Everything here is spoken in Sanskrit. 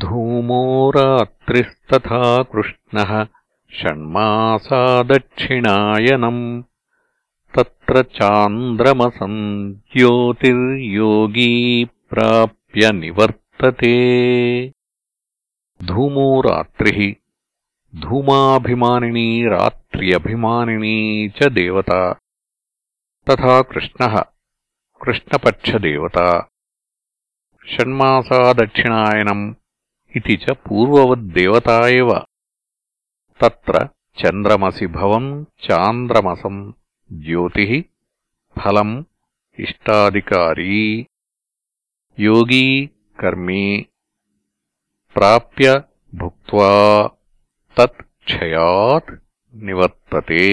धूमो रात्रिस्तथा कृष्णः षण्मासा दक्षिणायनम् तत्र चान्द्रमसम् ज्योतिर्योगी प्राप्य निवर्तते। धूमो रात्रिः। धूमाभिमानिनी रात्र्यभिमानिनी च देवता। तथा कृष्णः। कृष्णपक्षदेवता। षण्मासा दक्षिणायनम् इति च पूर्ववद्देवता एव तत्र चन्द्रमसि भवम् चान्द्रमसम् ज्योतिः फलम् इष्टाधिकारी योगी कर्मी प्राप्य भुक्त्वा तत् क्षयात् निवर्तते